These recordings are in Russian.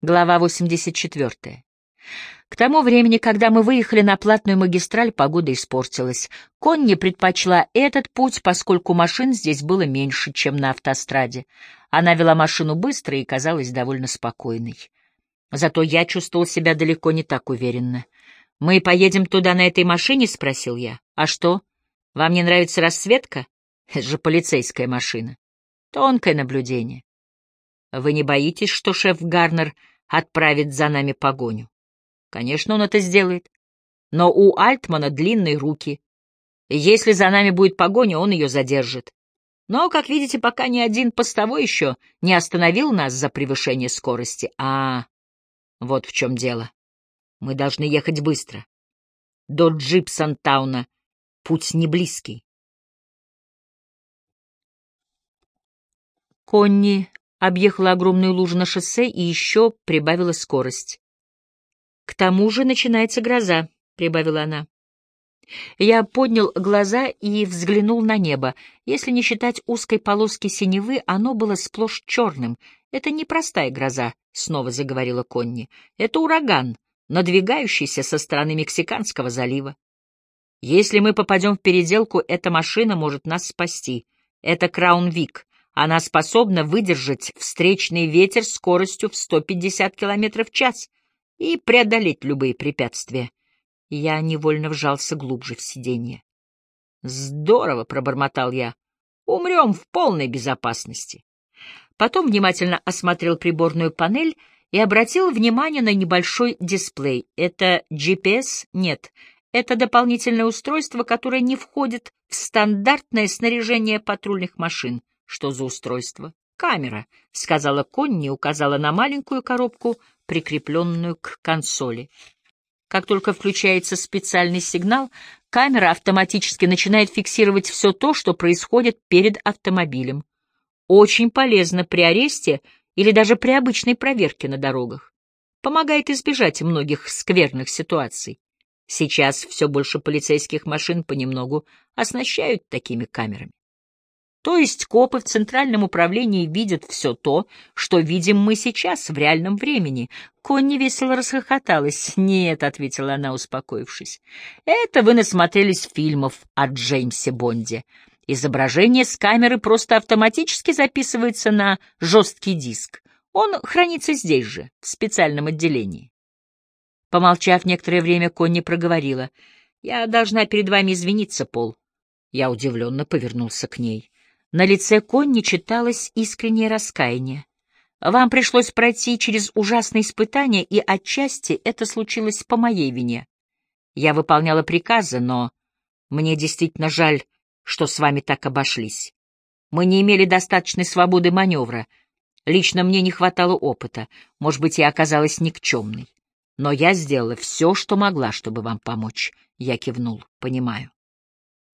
Глава 84. К тому времени, когда мы выехали на платную магистраль, погода испортилась. Конни предпочла этот путь, поскольку машин здесь было меньше, чем на автостраде. Она вела машину быстро и казалась довольно спокойной. Зато я чувствовал себя далеко не так уверенно. «Мы поедем туда на этой машине?» — спросил я. «А что? Вам не нравится расцветка? Это же полицейская машина. Тонкое наблюдение. Вы не боитесь, что шеф Гарнер отправит за нами погоню? Конечно, он это сделает. Но у Альтмана длинные руки. Если за нами будет погоня, он ее задержит. Но, как видите, пока ни один постовой еще не остановил нас за превышение скорости. А, вот в чем дело. Мы должны ехать быстро. До Джипсон-тауна путь не близкий. Конни объехала огромную лужу на шоссе и еще прибавила скорость. «К тому же начинается гроза», — прибавила она. Я поднял глаза и взглянул на небо. Если не считать узкой полоски синевы, оно было сплошь черным. «Это не простая гроза», — снова заговорила Конни. «Это ураган, надвигающийся со стороны Мексиканского залива. Если мы попадем в переделку, эта машина может нас спасти. Это Краун Вик, она способна выдержать встречный ветер скоростью в 150 км в час и преодолеть любые препятствия. Я невольно вжался глубже в сиденье. «Здорово!» — пробормотал я. «Умрем в полной безопасности». Потом внимательно осмотрел приборную панель и обратил внимание на небольшой дисплей. Это GPS? Нет. Это дополнительное устройство, которое не входит в стандартное снаряжение патрульных машин. Что за устройство? Камера, — сказала Конни, указала на маленькую коробку, прикрепленную к консоли. Как только включается специальный сигнал, камера автоматически начинает фиксировать все то, что происходит перед автомобилем. Очень полезно при аресте или даже при обычной проверке на дорогах. Помогает избежать многих скверных ситуаций. Сейчас все больше полицейских машин понемногу оснащают такими камерами. То есть копы в Центральном управлении видят все то, что видим мы сейчас в реальном времени. Конни весело расхохоталась. «Нет», — ответила она, успокоившись, — «это вы насмотрелись фильмов о Джеймсе Бонде. Изображение с камеры просто автоматически записывается на жесткий диск. Он хранится здесь же, в специальном отделении». Помолчав некоторое время, Конни проговорила. «Я должна перед вами извиниться, Пол». Я удивленно повернулся к ней. На лице Конни читалось искреннее раскаяние. «Вам пришлось пройти через ужасные испытания, и отчасти это случилось по моей вине. Я выполняла приказы, но мне действительно жаль, что с вами так обошлись. Мы не имели достаточной свободы маневра. Лично мне не хватало опыта. Может быть, я оказалась никчемной. Но я сделала все, что могла, чтобы вам помочь. Я кивнул. Понимаю.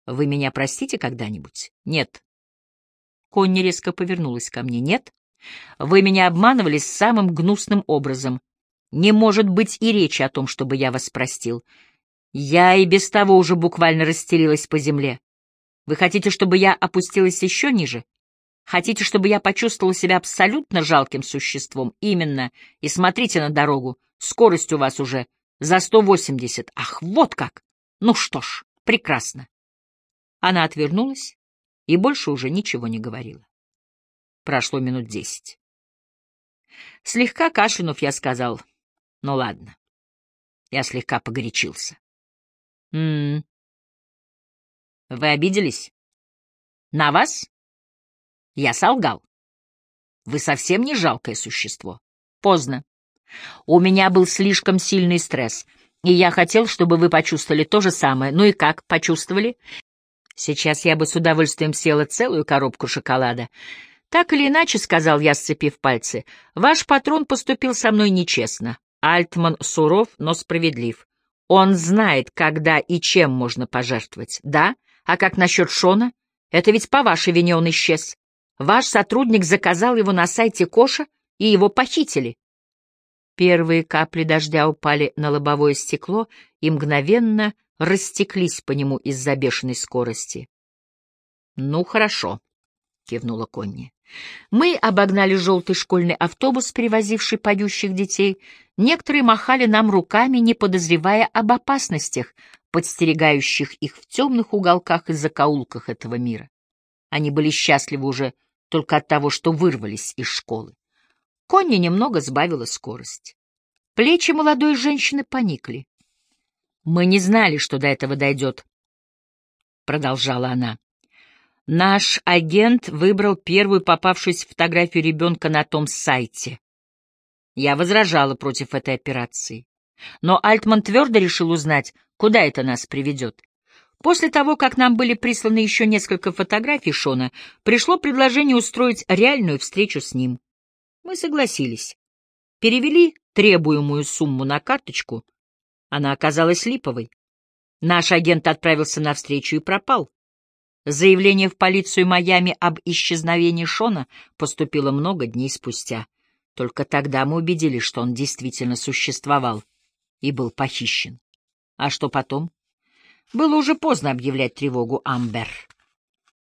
Вы меня простите когда-нибудь? Нет. Конни резко повернулась ко мне. «Нет, вы меня обманывали самым гнусным образом. Не может быть и речи о том, чтобы я вас простил. Я и без того уже буквально расстелилась по земле. Вы хотите, чтобы я опустилась еще ниже? Хотите, чтобы я почувствовала себя абсолютно жалким существом? Именно. И смотрите на дорогу. Скорость у вас уже за 180. Ах, вот как! Ну что ж, прекрасно. Она отвернулась и больше уже ничего не говорила. Прошло минут десять. Слегка кашлянув, я сказал, ну ладно. Я слегка погорячился. М -м -м. Вы обиделись? На вас? Я солгал. Вы совсем не жалкое существо. Поздно. У меня был слишком сильный стресс, и я хотел, чтобы вы почувствовали то же самое. Ну и как, почувствовали? Сейчас я бы с удовольствием съела целую коробку шоколада. Так или иначе, — сказал я, сцепив пальцы, — ваш патрон поступил со мной нечестно. Альтман суров, но справедлив. Он знает, когда и чем можно пожертвовать. Да? А как насчет Шона? Это ведь по вашей вине он исчез. Ваш сотрудник заказал его на сайте Коша, и его похитили. Первые капли дождя упали на лобовое стекло и мгновенно растеклись по нему из-за бешеной скорости. «Ну, хорошо», — кивнула Конни. Мы обогнали желтый школьный автобус, перевозивший поющих детей. Некоторые махали нам руками, не подозревая об опасностях, подстерегающих их в темных уголках и закоулках этого мира. Они были счастливы уже только от того, что вырвались из школы. Конни немного сбавила скорость. Плечи молодой женщины поникли. «Мы не знали, что до этого дойдет», — продолжала она. Наш агент выбрал первую попавшуюся фотографию ребенка на том сайте. Я возражала против этой операции. Но Альтман твердо решил узнать, куда это нас приведет. После того, как нам были присланы еще несколько фотографий Шона, пришло предложение устроить реальную встречу с ним. Мы согласились. Перевели требуемую сумму на карточку. Она оказалась липовой. Наш агент отправился на встречу и пропал. Заявление в полицию Майами об исчезновении Шона поступило много дней спустя. Только тогда мы убедились, что он действительно существовал и был похищен. А что потом? Было уже поздно объявлять тревогу Амбер.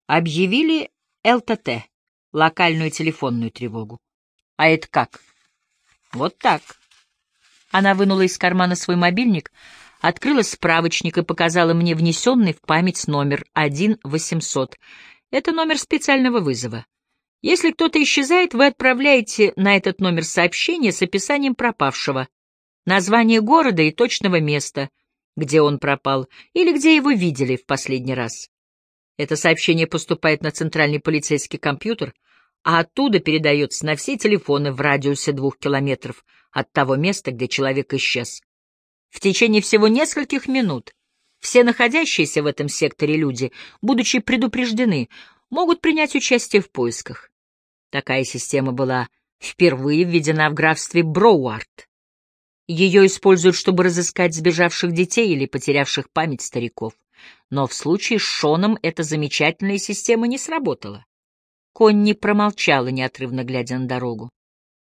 Объявили ЛТТ, локальную телефонную тревогу. А это как? Вот так. Она вынула из кармана свой мобильник, открыла справочник и показала мне внесенный в память номер 1-800. Это номер специального вызова. Если кто-то исчезает, вы отправляете на этот номер сообщение с описанием пропавшего, название города и точного места, где он пропал или где его видели в последний раз. Это сообщение поступает на центральный полицейский компьютер, а оттуда передается на все телефоны в радиусе двух километров от того места, где человек исчез. В течение всего нескольких минут все находящиеся в этом секторе люди, будучи предупреждены, могут принять участие в поисках. Такая система была впервые введена в графстве Броуарт. Ее используют, чтобы разыскать сбежавших детей или потерявших память стариков. Но в случае с Шоном эта замечательная система не сработала. Конни промолчала, неотрывно глядя на дорогу.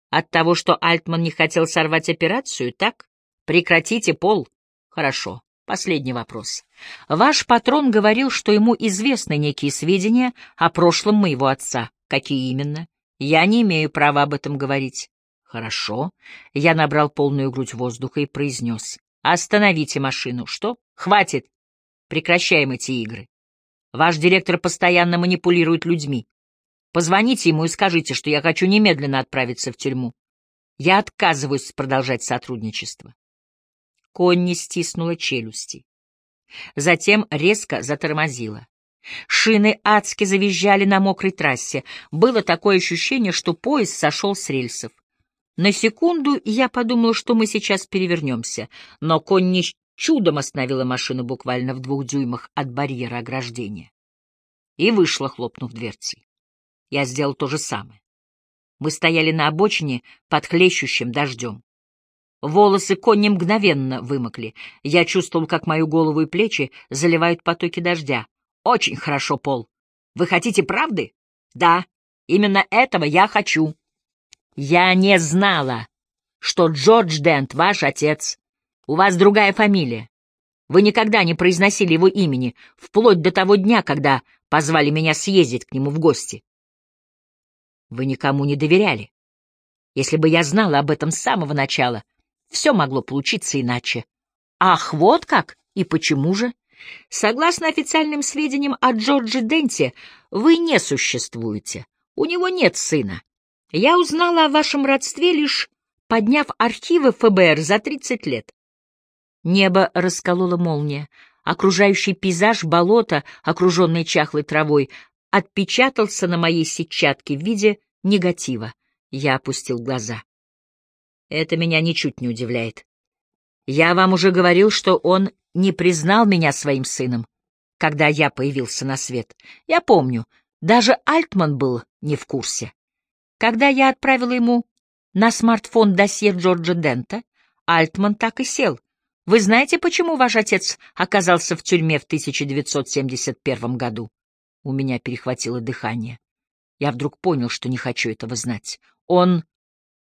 От того, что Альтман не хотел сорвать операцию, так? Прекратите, Пол. Хорошо. Последний вопрос. Ваш патрон говорил, что ему известны некие сведения о прошлом моего отца. Какие именно? Я не имею права об этом говорить. Хорошо. Я набрал полную грудь воздуха и произнес. Остановите машину. Что? Хватит. Прекращаем эти игры. Ваш директор постоянно манипулирует людьми. Позвоните ему и скажите, что я хочу немедленно отправиться в тюрьму. Я отказываюсь продолжать сотрудничество. Конни стиснула челюсти. Затем резко затормозила. Шины адски завизжали на мокрой трассе. Было такое ощущение, что поезд сошел с рельсов. На секунду я подумала, что мы сейчас перевернемся, но Конни чудом остановила машину буквально в двух дюймах от барьера ограждения. И вышла, хлопнув дверцей. Я сделал то же самое. Мы стояли на обочине под хлещущим дождем. Волосы Конни мгновенно вымокли. Я чувствовал, как мою голову и плечи заливают потоки дождя. Очень хорошо, Пол. Вы хотите правды? Да, именно этого я хочу. Я не знала, что Джордж Дент ваш отец. У вас другая фамилия. Вы никогда не произносили его имени, вплоть до того дня, когда позвали меня съездить к нему в гости. Вы никому не доверяли. Если бы я знала об этом с самого начала, все могло получиться иначе. Ах, вот как? И почему же? Согласно официальным сведениям о Джорджи Денте, вы не существуете. У него нет сына. Я узнала о вашем родстве лишь подняв архивы ФБР за 30 лет. Небо расколола молния. Окружающий пейзаж болота, окруженный чахлой травой, отпечатался на моей сетчатке в виде негатива. Я опустил глаза. Это меня ничуть не удивляет. Я вам уже говорил, что он не признал меня своим сыном, когда я появился на свет. Я помню, даже Альтман был не в курсе. Когда я отправила ему на смартфон досье Джорджа Дента, Альтман так и сел. Вы знаете, почему ваш отец оказался в тюрьме в 1971 году? У меня перехватило дыхание. Я вдруг понял, что не хочу этого знать. Он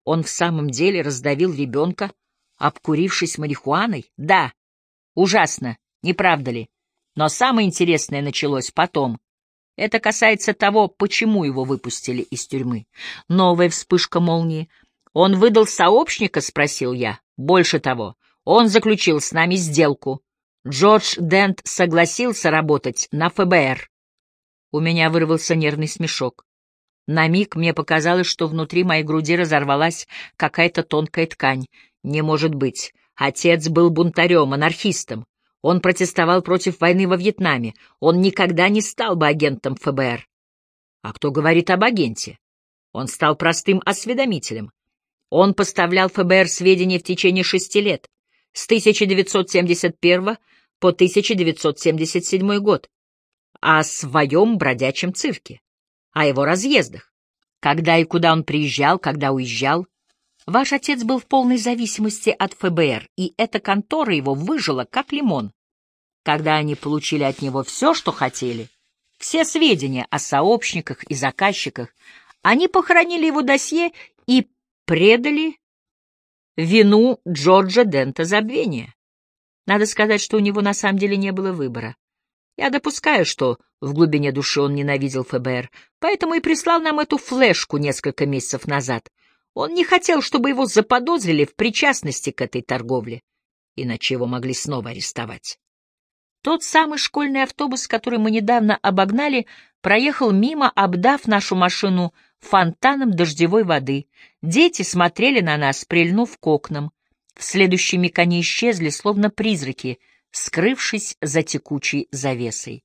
он в самом деле раздавил ребенка, обкурившись марихуаной? Да. Ужасно, не правда ли? Но самое интересное началось потом. Это касается того, почему его выпустили из тюрьмы. Новая вспышка молнии. «Он выдал сообщника?» — спросил я. «Больше того, он заключил с нами сделку. Джордж Дент согласился работать на ФБР». У меня вырвался нервный смешок. На миг мне показалось, что внутри моей груди разорвалась какая-то тонкая ткань. Не может быть. Отец был бунтарем, анархистом. Он протестовал против войны во Вьетнаме. Он никогда не стал бы агентом ФБР. А кто говорит об агенте? Он стал простым осведомителем. Он поставлял ФБР сведения в течение шести лет, с 1971 по 1977 год, о своем бродячем цирке о его разъездах, когда и куда он приезжал, когда уезжал. Ваш отец был в полной зависимости от ФБР, и эта контора его выжила, как лимон. Когда они получили от него все, что хотели, все сведения о сообщниках и заказчиках, они похоронили его досье и предали вину Джорджа Дента забвения. Надо сказать, что у него на самом деле не было выбора. Я допускаю, что в глубине души он ненавидел ФБР, поэтому и прислал нам эту флешку несколько месяцев назад. Он не хотел, чтобы его заподозрили в причастности к этой торговле, иначе его могли снова арестовать. Тот самый школьный автобус, который мы недавно обогнали, проехал мимо, обдав нашу машину фонтаном дождевой воды. Дети смотрели на нас, прильнув к окнам. В следующий миг они исчезли, словно призраки — скрывшись за текучей завесой.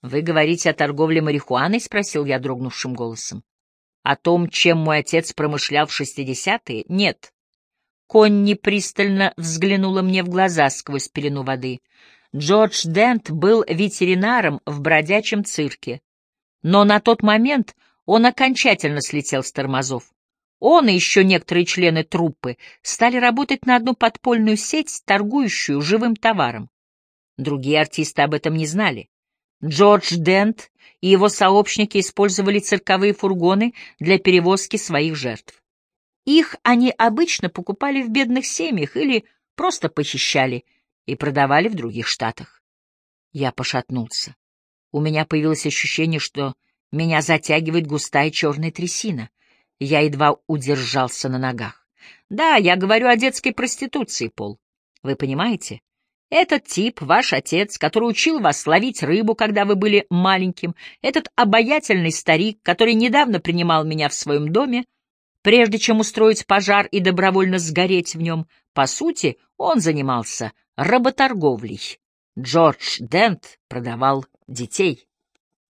«Вы говорите о торговле марихуаной?» — спросил я дрогнувшим голосом. «О том, чем мой отец промышлял в шестидесятые? Нет». Конни пристально взглянула мне в глаза сквозь пелену воды. Джордж Дент был ветеринаром в бродячем цирке. Но на тот момент он окончательно слетел с тормозов. Он и еще некоторые члены труппы стали работать на одну подпольную сеть, торгующую живым товаром. Другие артисты об этом не знали. Джордж Дент и его сообщники использовали цирковые фургоны для перевозки своих жертв. Их они обычно покупали в бедных семьях или просто похищали и продавали в других штатах. Я пошатнулся. У меня появилось ощущение, что меня затягивает густая черная трясина. Я едва удержался на ногах. Да, я говорю о детской проституции, Пол. Вы понимаете? Этот тип, ваш отец, который учил вас ловить рыбу, когда вы были маленьким, этот обаятельный старик, который недавно принимал меня в своем доме, прежде чем устроить пожар и добровольно сгореть в нем, по сути, он занимался работорговлей. Джордж Дент продавал детей.